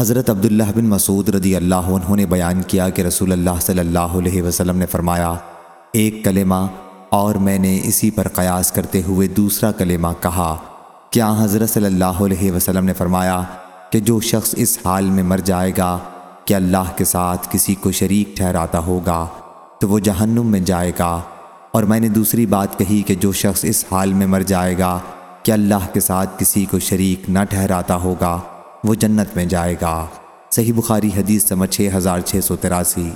حضرت عبداللہ بن مسعود رضی اللہ عنہ نے بیان کیا کہ رسول اللہ صلی اللہ علیہ وسلم نے فرمایا، ایک کلمہ اور میں نے اسی پر قیاس کرتے ہوئے دوسرا کلمہ کہا۔ کیا حضرت صلی اللہ علیہ وسلم نے فرمایا کہ جو شخص اس حال میں مر جائے گا کہ اللہ کے ساتھ کسی کو شریک ٹھہراتا ہوگا؟ تو وہ جہنم میں جائے گا۔ اور میں نے دوسری بات کہی کہ جو شخص اس حال میں مر جائے گا کہ اللہ کے ساتھ کسی کو شریک نہ ٹھہراتا ہوگا؟ وہ جنت میں جائے گا۔ صحیح بخاری حدیث سمجھ چھ ہزار چھ سو تراسی۔